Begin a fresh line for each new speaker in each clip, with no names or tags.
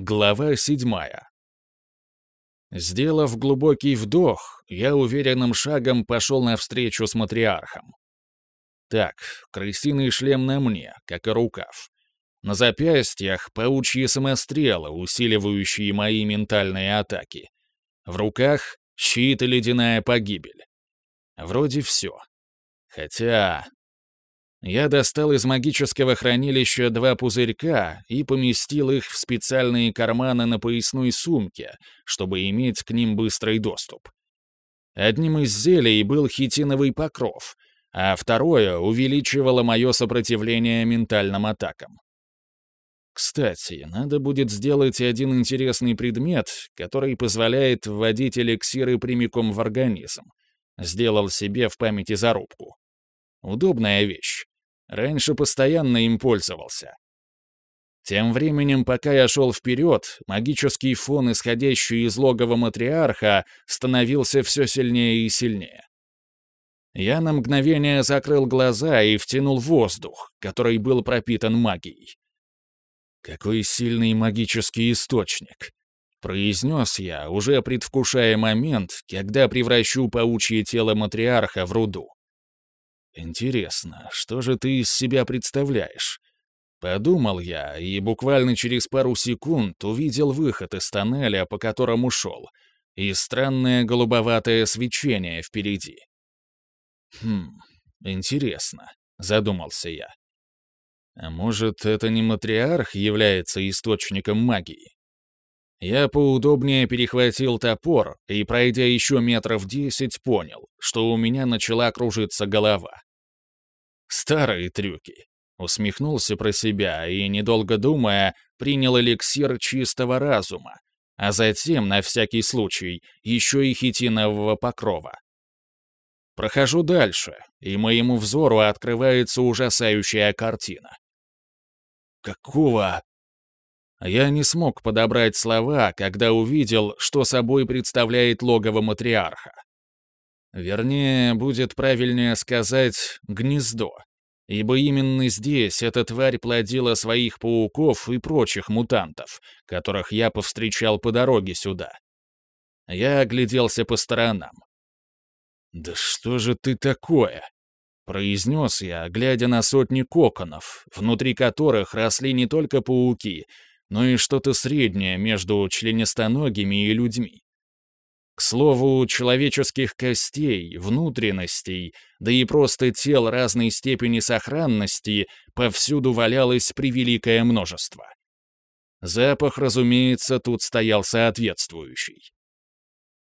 Глава седьмая. Сделав глубокий вдох, я уверенным шагом пошел навстречу с матриархом. Так, крысиный шлем на мне, как и рукав. На запястьях паучьи самострелы, усиливающие мои ментальные атаки. В руках щит и ледяная погибель. Вроде все. Хотя я достал из магического хранилища два пузырька и поместил их в специальные карманы на поясной сумке, чтобы иметь к ним быстрый доступ. Одним из зелий был хитиновый покров, а второе увеличивало мое сопротивление ментальным атакам. Кстати, надо будет сделать один интересный предмет, который позволяет вводить эликсиры прямиком в организм. Сделал себе в памяти зарубку. Удобная вещь. Раньше постоянно им пользовался. Тем временем, пока я шел вперед, магический фон, исходящий из логова матриарха, становился все сильнее и сильнее. Я на мгновение закрыл глаза и втянул воздух, который был пропитан магией. «Какой сильный магический источник!» — произнес я, уже предвкушая момент, когда превращу паучье тело матриарха в руду. «Интересно, что же ты из себя представляешь?» Подумал я, и буквально через пару секунд увидел выход из тоннеля, по которому шел, и странное голубоватое свечение впереди. «Хм, интересно», — задумался я. «А может, это не матриарх является источником магии?» Я поудобнее перехватил топор и, пройдя еще метров десять, понял, что у меня начала кружиться голова. Старые трюки. Усмехнулся про себя и, недолго думая, принял эликсир чистого разума, а затем, на всякий случай, еще и хитинового покрова. Прохожу дальше, и моему взору открывается ужасающая картина. Какого? Я не смог подобрать слова, когда увидел, что собой представляет логово матриарха. Вернее, будет правильнее сказать «гнездо», ибо именно здесь эта тварь плодила своих пауков и прочих мутантов, которых я повстречал по дороге сюда. Я огляделся по сторонам. «Да что же ты такое?» — произнес я, глядя на сотни коконов, внутри которых росли не только пауки, но и что-то среднее между членистоногими и людьми. К слову, человеческих костей, внутренностей, да и просто тел разной степени сохранности повсюду валялось превеликое множество. Запах, разумеется, тут стоял соответствующий.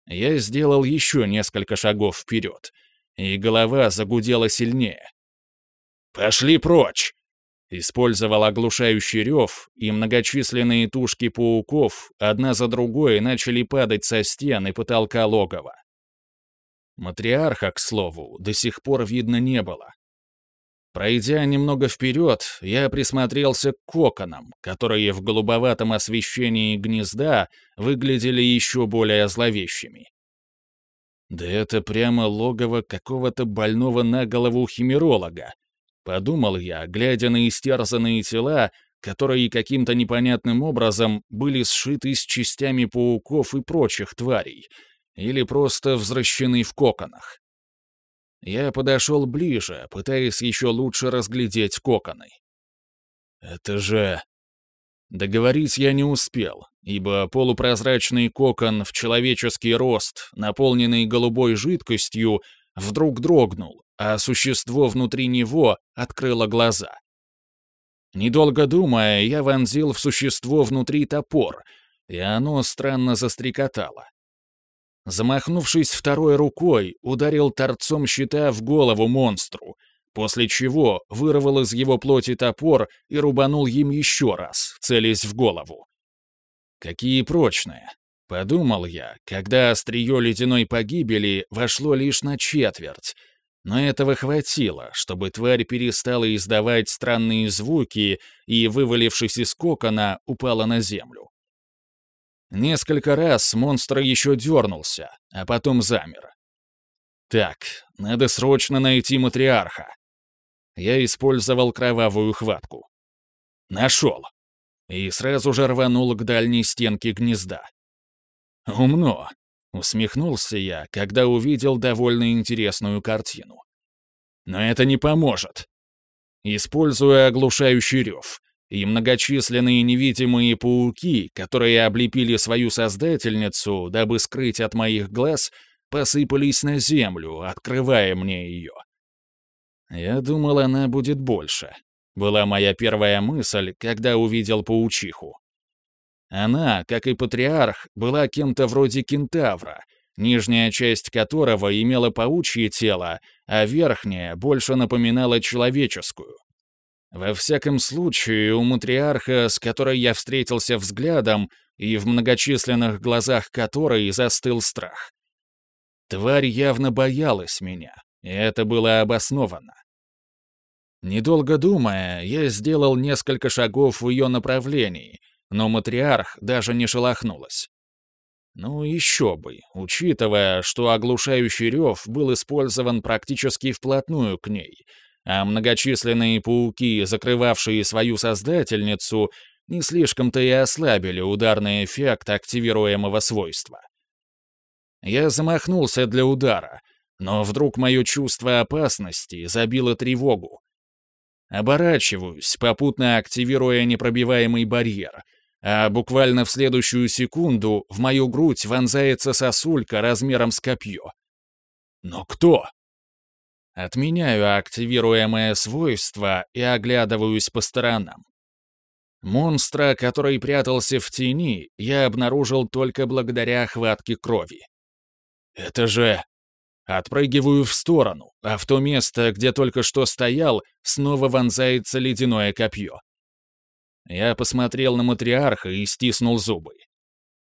Я сделал еще несколько шагов вперед, и голова загудела сильнее. «Пошли прочь!» Использовал оглушающий рев, и многочисленные тушки пауков одна за другой начали падать со стен и потолка логова. Матриарха, к слову, до сих пор видно не было. Пройдя немного вперед, я присмотрелся к коконам, которые в голубоватом освещении гнезда выглядели еще более зловещими. Да это прямо логово какого-то больного на голову химеролога, Подумал я, глядя на истерзанные тела, которые каким-то непонятным образом были сшиты с частями пауков и прочих тварей, или просто взращены в коконах. Я подошел ближе, пытаясь еще лучше разглядеть коконы. «Это же...» Договорить я не успел, ибо полупрозрачный кокон в человеческий рост, наполненный голубой жидкостью, вдруг дрогнул, а существо внутри него открыло глаза. Недолго думая, я вонзил в существо внутри топор, и оно странно застрекотало. Замахнувшись второй рукой, ударил торцом щита в голову монстру, после чего вырвал из его плоти топор и рубанул им еще раз, целясь в голову. Какие прочные, подумал я, когда острие ледяной погибели вошло лишь на четверть, но этого хватило, чтобы тварь перестала издавать странные звуки и, вывалившись из кокона, упала на землю. Несколько раз монстр еще дернулся, а потом замер. Так, надо срочно найти матриарха. Я использовал кровавую хватку. Нашел. и сразу же рванул к дальней стенке гнезда. «Умно!» — усмехнулся я, когда увидел довольно интересную картину. «Но это не поможет. Используя оглушающий рев, и многочисленные невидимые пауки, которые облепили свою создательницу, дабы скрыть от моих глаз, посыпались на землю, открывая мне ее. Я думал, она будет больше. Была моя первая мысль, когда увидел паучиху. Она, как и патриарх, была кем-то вроде кентавра, нижняя часть которого имела паучье тело, а верхняя больше напоминала человеческую. Во всяком случае, у матриарха, с которой я встретился взглядом, и в многочисленных глазах которой застыл страх. Тварь явно боялась меня, и это было обосновано. Недолго думая, я сделал несколько шагов в ее направлении, но матриарх даже не шелохнулась. Ну, еще бы, учитывая, что оглушающий рев был использован практически вплотную к ней, а многочисленные пауки, закрывавшие свою создательницу, не слишком-то и ослабили ударный эффект активируемого свойства. Я замахнулся для удара, но вдруг мое чувство опасности забило тревогу, Оборачиваюсь, попутно активируя непробиваемый барьер, а буквально в следующую секунду в мою грудь вонзается сосулька размером с копье. Но кто? Отменяю активируемое свойство и оглядываюсь по сторонам. Монстра, который прятался в тени, я обнаружил только благодаря хватке крови. Это же Отпрыгиваю в сторону, а в то место, где только что стоял, снова вонзается ледяное копье. Я посмотрел на матриарха и стиснул зубы.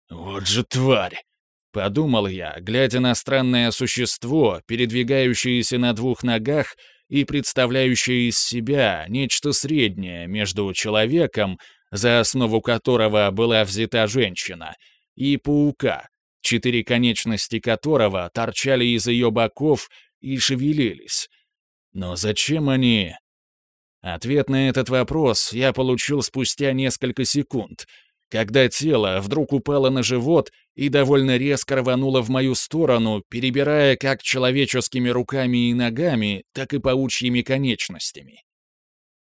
«Вот же тварь!» — подумал я, глядя на странное существо, передвигающееся на двух ногах и представляющее из себя нечто среднее между человеком, за основу которого была взята женщина, и паука, четыре конечности которого торчали из ее боков и шевелились. Но зачем они... Ответ на этот вопрос я получил спустя несколько секунд, когда тело вдруг упало на живот и довольно резко рвануло в мою сторону, перебирая как человеческими руками и ногами, так и паучьими конечностями.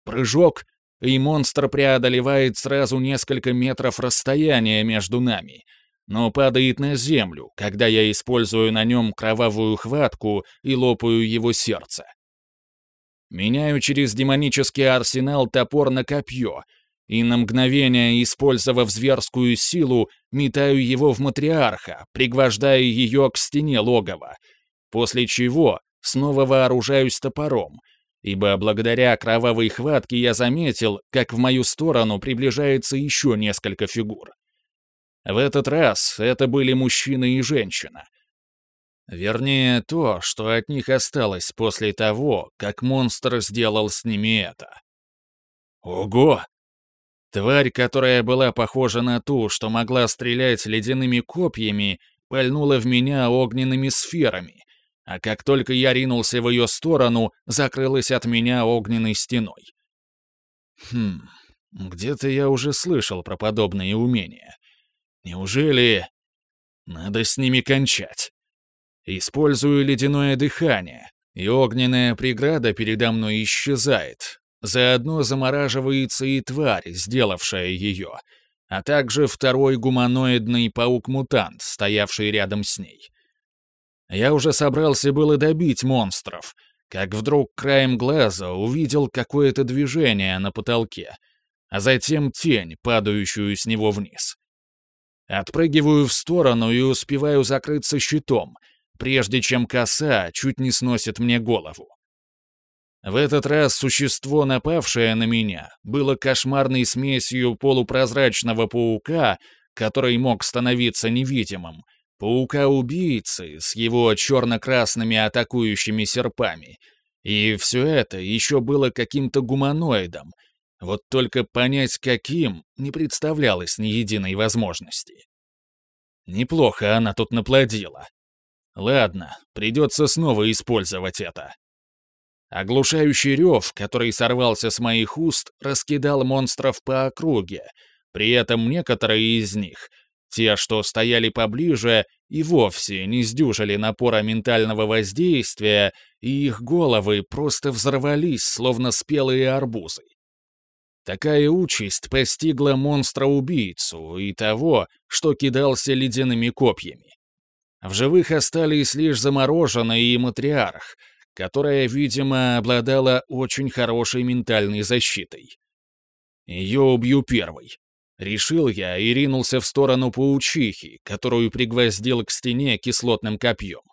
Прыжок, и монстр преодолевает сразу несколько метров расстояния между нами — но падает на землю, когда я использую на нем кровавую хватку и лопаю его сердце. Меняю через демонический арсенал топор на копье, и на мгновение, использовав зверскую силу, метаю его в матриарха, пригвождая ее к стене логова, после чего снова вооружаюсь топором, ибо благодаря кровавой хватке я заметил, как в мою сторону приближается еще несколько фигур. В этот раз это были мужчина и женщина. Вернее, то, что от них осталось после того, как монстр сделал с ними это. Ого! Тварь, которая была похожа на ту, что могла стрелять ледяными копьями, пальнула в меня огненными сферами, а как только я ринулся в ее сторону, закрылась от меня огненной стеной. Хм, где-то я уже слышал про подобные умения. Неужели... Надо с ними кончать. Использую ледяное дыхание, и огненная преграда передо мной исчезает. Заодно замораживается и тварь, сделавшая ее, а также второй гуманоидный паук-мутант, стоявший рядом с ней. Я уже собрался было добить монстров, как вдруг краем глаза увидел какое-то движение на потолке, а затем тень, падающую с него вниз. Отпрыгиваю в сторону и успеваю закрыться щитом, прежде чем коса чуть не сносит мне голову. В этот раз существо, напавшее на меня, было кошмарной смесью полупрозрачного паука, который мог становиться невидимым, паука-убийцы с его черно-красными атакующими серпами. И все это еще было каким-то гуманоидом, вот только понять каким не представлялось ни единой возможности. Неплохо она тут наплодила. Ладно, придется снова использовать это. Оглушающий рев, который сорвался с моих уст, раскидал монстров по округе, При этом некоторые из них, те, что стояли поближе, и вовсе не сдюжили напора ментального воздействия, и их головы просто взорвались, словно спелые арбузы. Такая участь постигла монстра-убийцу и того, что кидался ледяными копьями. В живых остались лишь замороженный и матриарх, которая, видимо, обладала очень хорошей ментальной защитой. Ее убью первой. Решил я и ринулся в сторону паучихи, которую пригвоздил к стене кислотным копьем.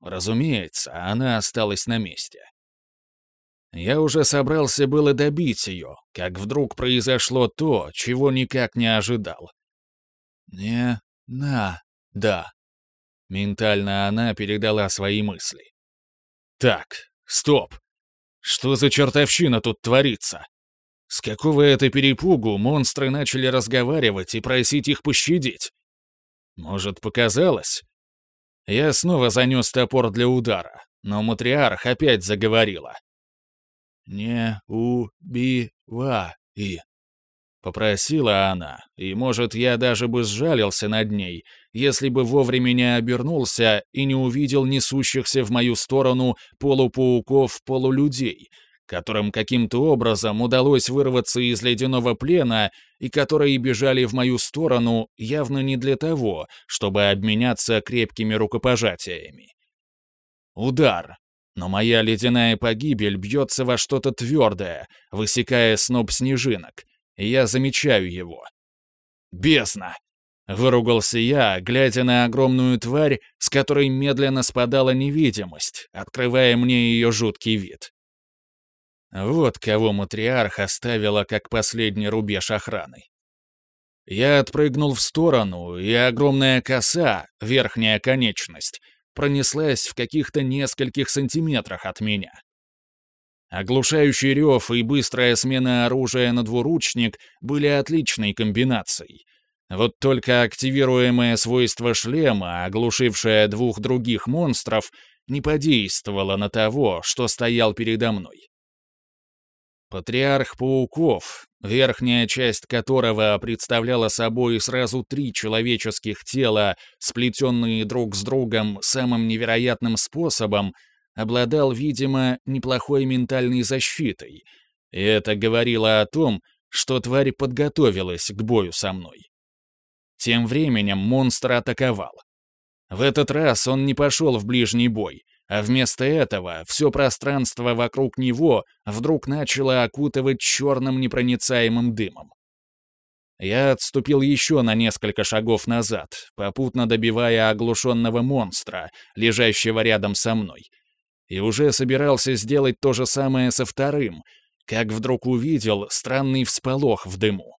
Разумеется, она осталась на месте. Я уже собрался было добить ее, как вдруг произошло то, чего никак не ожидал. «Не, на, да». Ментально она передала свои мысли. «Так, стоп. Что за чертовщина тут творится? С какого это перепугу монстры начали разговаривать и просить их пощадить? Может, показалось? Я снова занес топор для удара, но матриарх опять заговорила. «Не убивай!» Попросила она, и, может, я даже бы сжалился над ней, если бы вовремя не обернулся и не увидел несущихся в мою сторону полупауков-полулюдей — которым каким-то образом удалось вырваться из ледяного плена и которые бежали в мою сторону явно не для того, чтобы обменяться крепкими рукопожатиями. Удар. Но моя ледяная погибель бьется во что-то твердое, высекая сноп снежинок, и я замечаю его. «Бесно!» — выругался я, глядя на огромную тварь, с которой медленно спадала невидимость, открывая мне ее жуткий вид. Вот кого матриарх оставила как последний рубеж охраны. Я отпрыгнул в сторону, и огромная коса, верхняя конечность, пронеслась в каких-то нескольких сантиметрах от меня. Оглушающий рев и быстрая смена оружия на двуручник были отличной комбинацией. Вот только активируемое свойство шлема, оглушившее двух других монстров, не подействовало на того, что стоял передо мной. Патриарх пауков, верхняя часть которого представляла собой сразу три человеческих тела, сплетенные друг с другом самым невероятным способом, обладал, видимо, неплохой ментальной защитой, и это говорило о том, что тварь подготовилась к бою со мной. Тем временем монстр атаковал. В этот раз он не пошел в ближний бой — а вместо этого все пространство вокруг него вдруг начало окутывать черным непроницаемым дымом. Я отступил еще на несколько шагов назад, попутно добивая оглушенного монстра, лежащего рядом со мной. И уже собирался сделать то же самое со вторым, как вдруг увидел странный всполох в дыму.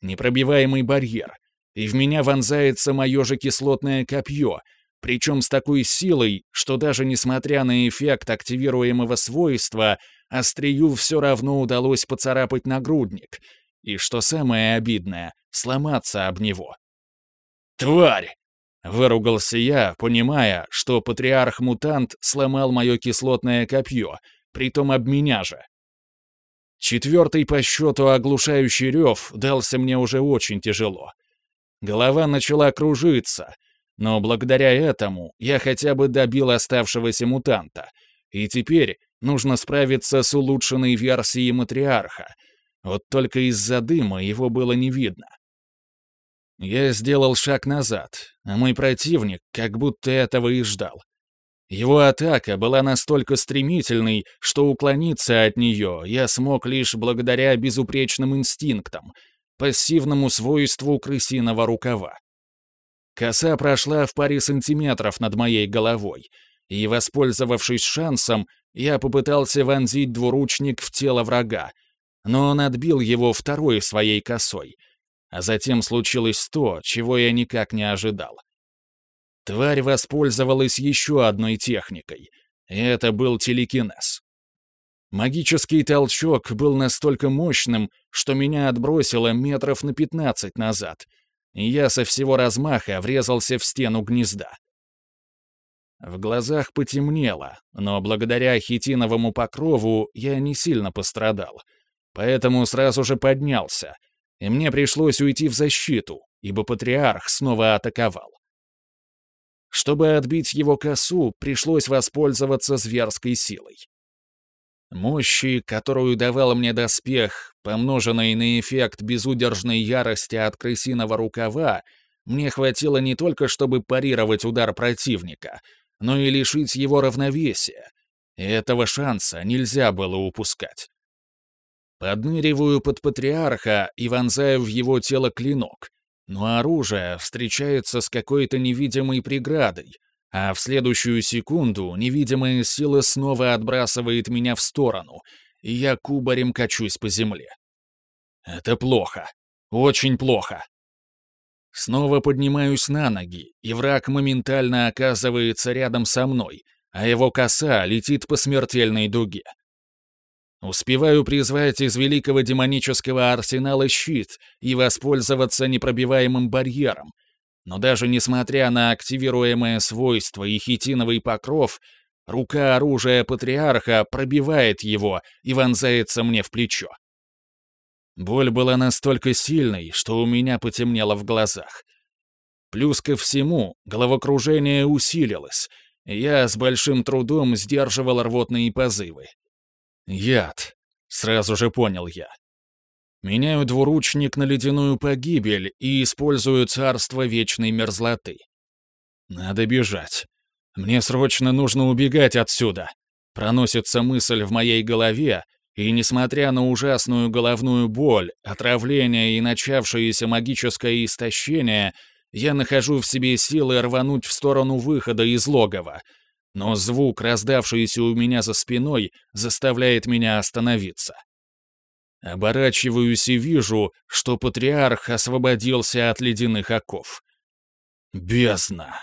Непробиваемый барьер, и в меня вонзается мое же кислотное копье — причем с такой силой, что даже несмотря на эффект активируемого свойства, острию все равно удалось поцарапать нагрудник, и, что самое обидное, сломаться об него. «Тварь!» — выругался я, понимая, что патриарх-мутант сломал мое кислотное копье, притом об меня же. Четвертый по счету оглушающий рев дался мне уже очень тяжело. Голова начала кружиться, но благодаря этому я хотя бы добил оставшегося мутанта. И теперь нужно справиться с улучшенной версией матриарха. Вот только из-за дыма его было не видно. Я сделал шаг назад, а мой противник как будто этого и ждал. Его атака была настолько стремительной, что уклониться от нее я смог лишь благодаря безупречным инстинктам, пассивному свойству крысиного рукава. Коса прошла в паре сантиметров над моей головой, и, воспользовавшись шансом, я попытался вонзить двуручник в тело врага, но он отбил его второй своей косой, а затем случилось то, чего я никак не ожидал. Тварь воспользовалась еще одной техникой, и это был телекинез. Магический толчок был настолько мощным, что меня отбросило метров на пятнадцать назад — и я со всего размаха врезался в стену гнезда. В глазах потемнело, но благодаря хитиновому покрову я не сильно пострадал, поэтому сразу же поднялся, и мне пришлось уйти в защиту, ибо патриарх снова атаковал. Чтобы отбить его косу, пришлось воспользоваться зверской силой. Мощи, которую давал мне доспех, помноженный на эффект безудержной ярости от крысиного рукава, мне хватило не только, чтобы парировать удар противника, но и лишить его равновесия. И этого шанса нельзя было упускать. Подныриваю под патриарха и вонзаю в его тело клинок, но оружие встречается с какой-то невидимой преградой, а в следующую секунду невидимая сила снова отбрасывает меня в сторону, и я кубарем качусь по земле. Это плохо. Очень плохо. Снова поднимаюсь на ноги, и враг моментально оказывается рядом со мной, а его коса летит по смертельной дуге. Успеваю призвать из великого демонического арсенала щит и воспользоваться непробиваемым барьером. Но даже несмотря на активируемое свойство и хитиновый покров, рука оружия патриарха пробивает его и вонзается мне в плечо. Боль была настолько сильной, что у меня потемнело в глазах. Плюс ко всему, головокружение усилилось, и я с большим трудом сдерживал рвотные позывы. Яд. Сразу же понял я. Меняю двуручник на ледяную погибель и использую царство вечной мерзлоты. Надо бежать. Мне срочно нужно убегать отсюда. Проносится мысль в моей голове, и несмотря на ужасную головную боль, отравление и начавшееся магическое истощение, я нахожу в себе силы рвануть в сторону выхода из логова — но звук, раздавшийся у меня за спиной, заставляет меня остановиться. Оборачиваюсь и вижу, что патриарх освободился от ледяных оков. Бездна!